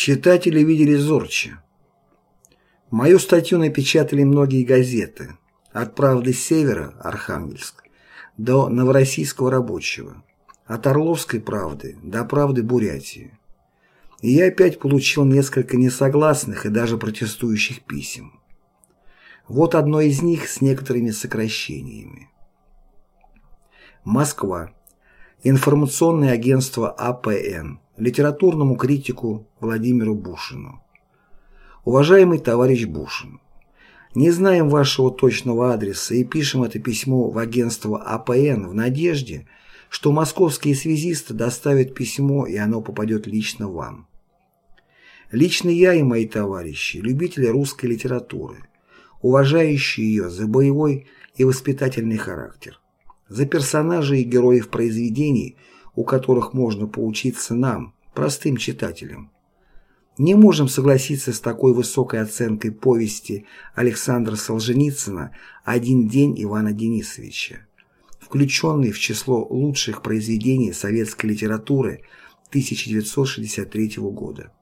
Читатели видели зорче. Мою статью напечатали многие газеты, от «Правды Севера» Архангельск до «Новороссийского рабочего», от «Орловской правды» до «Правды Бурятии». И я опять получил несколько несогласных и даже протестующих писем. Вот одно из них с некоторыми сокращениями. Москва. Информационное агентство АПН. Литературному критику Владимиру Бушину. Уважаемый товарищ Бушин, не знаем вашего точного адреса и пишем это письмо в агентство АПН в надежде, что московские связисты доставят письмо и оно попадет лично вам. Лично я и мои товарищи, любители русской литературы, уважающие ее за боевой и воспитательный характер, за персонажей и героев произведений, у которых можно поучиться нам, простым читателям, не можем согласиться с такой высокой оценкой повести Александра Солженицына «Один день Ивана Денисовича», включенный в число лучших произведений советской литературы 1963 года.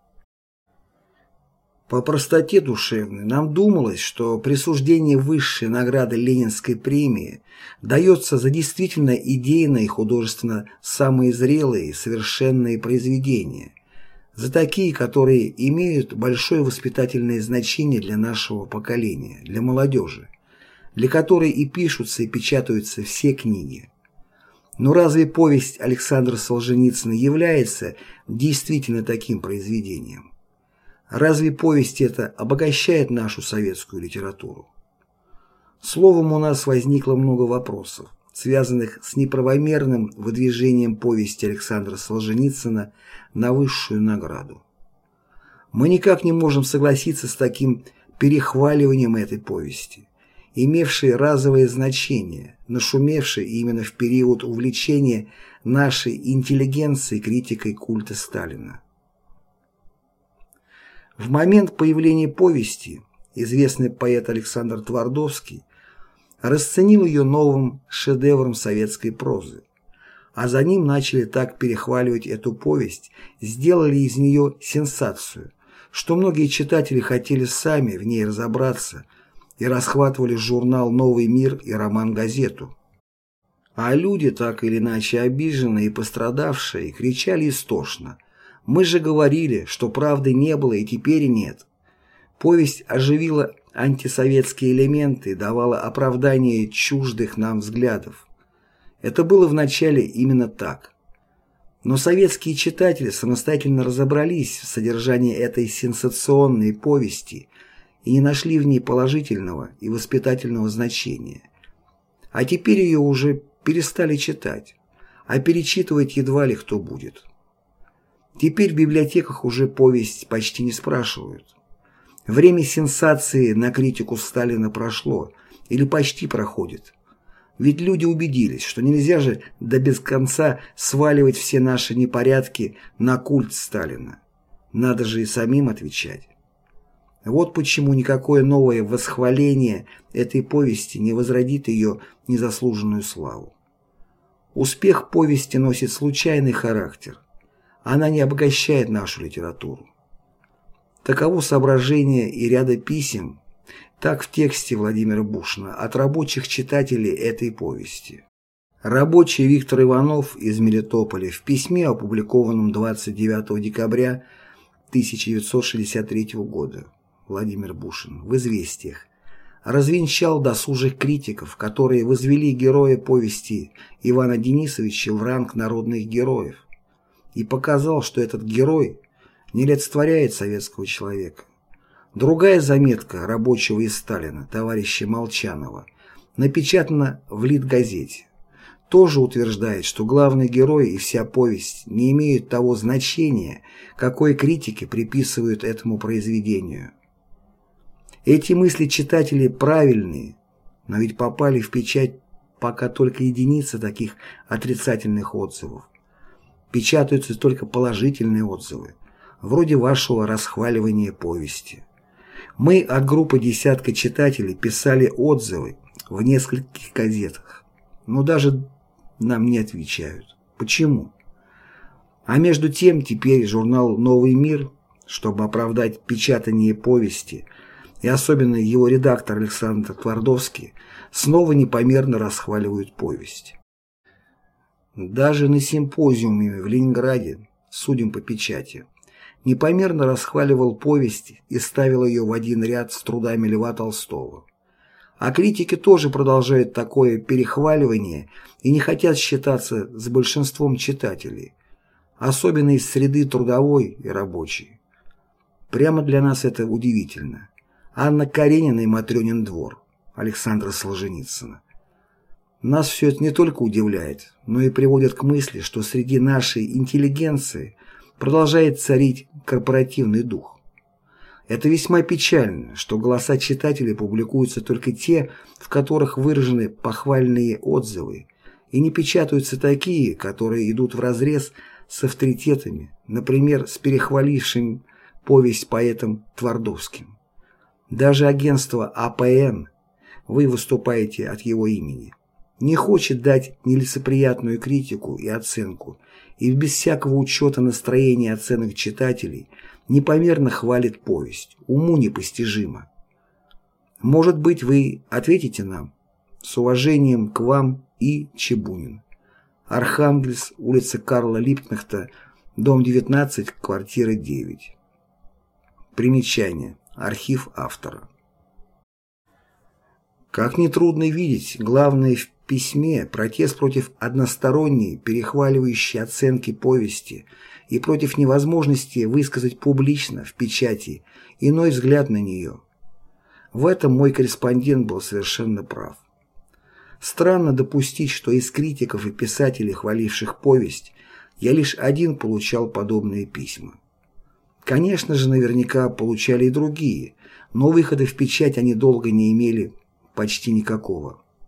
По простоте душевной нам думалось, что присуждение высшей награды Ленинской премии дается за действительно идейно и художественно самые зрелые и совершенные произведения, за такие, которые имеют большое воспитательное значение для нашего поколения, для молодежи, для которой и пишутся и печатаются все книги. Но разве повесть Александра Солженицына является действительно таким произведением? Разве повесть эта обогащает нашу советскую литературу? Словом, у нас возникло много вопросов связанных с неправомерным выдвижением повести Александра Солженицына на высшую награду. Мы никак не можем согласиться с таким перехваливанием этой повести, имевшей разовое значение, нашумевшей именно в период увлечения нашей интеллигенции критикой культа Сталина. В момент появления повести известный поэт Александр Твардовский расценил ее новым шедевром советской прозы. А за ним начали так перехваливать эту повесть, сделали из нее сенсацию, что многие читатели хотели сами в ней разобраться и расхватывали журнал «Новый мир» и роман-газету. А люди, так или иначе обиженные и пострадавшие, кричали истошно. «Мы же говорили, что правды не было и теперь нет». Повесть оживила антисоветские элементы, давала оправдание чуждых нам взглядов. Это было вначале именно так. Но советские читатели самостоятельно разобрались в содержании этой сенсационной повести и не нашли в ней положительного и воспитательного значения. А теперь ее уже перестали читать, а перечитывать едва ли кто будет. Теперь в библиотеках уже повесть почти не спрашивают. Время сенсации на критику Сталина прошло, или почти проходит. Ведь люди убедились, что нельзя же до без конца сваливать все наши непорядки на культ Сталина. Надо же и самим отвечать. Вот почему никакое новое восхваление этой повести не возродит ее незаслуженную славу. Успех повести носит случайный характер. Она не обогащает нашу литературу. Таково соображение и ряда писем, так в тексте Владимира Бушина, от рабочих читателей этой повести. Рабочий Виктор Иванов из Мелитополя в письме, опубликованном 29 декабря 1963 года, Владимир Бушин, в «Известиях», развенчал досужих критиков, которые возвели героя повести Ивана Денисовича в ранг народных героев, и показал, что этот герой не олицетворяет советского человека. Другая заметка рабочего из Сталина, товарища Молчанова, напечатана в Литгазете. Тоже утверждает, что главный герой и вся повесть не имеют того значения, какое критики приписывают этому произведению. Эти мысли читателей правильные, но ведь попали в печать пока только единицы таких отрицательных отзывов. Печатаются только положительные отзывы вроде вашего расхваливания повести. Мы от группы десятка читателей писали отзывы в нескольких газетах, но даже нам не отвечают. Почему? А между тем теперь журнал «Новый мир» чтобы оправдать печатание повести, и особенно его редактор Александр Твардовский, снова непомерно расхваливают повесть. Даже на симпозиуме в Ленинграде, судим по печати, непомерно расхваливал повесть и ставил ее в один ряд с трудами Льва Толстого. А критики тоже продолжают такое перехваливание и не хотят считаться с большинством читателей, особенно из среды трудовой и рабочей. Прямо для нас это удивительно. Анна Каренина и Матрёнин двор Александра Солженицына. Нас все это не только удивляет, но и приводит к мысли, что среди нашей интеллигенции продолжает царить корпоративный дух. Это весьма печально, что голоса читателей публикуются только те, в которых выражены похвальные отзывы, и не печатаются такие, которые идут вразрез с авторитетами, например, с перехвалившим повесть поэтом Твардовским. Даже агентство АПН, вы выступаете от его имени, не хочет дать нелицеприятную критику и оценку, и без всякого учета настроения и оценок читателей – непомерно хвалит повесть, уму непостижимо. Может быть, вы ответите нам? С уважением к вам и Чебунин. Архангельс, улица Карла Липкнахта, дом 19, квартира 9. Примечание. Архив автора. Как нетрудно видеть, главное в письме протест против односторонней, перехваливающей оценки повести – и против невозможности высказать публично, в печати, иной взгляд на нее. В этом мой корреспондент был совершенно прав. Странно допустить, что из критиков и писателей, хваливших повесть, я лишь один получал подобные письма. Конечно же, наверняка получали и другие, но выхода в печать они долго не имели почти никакого.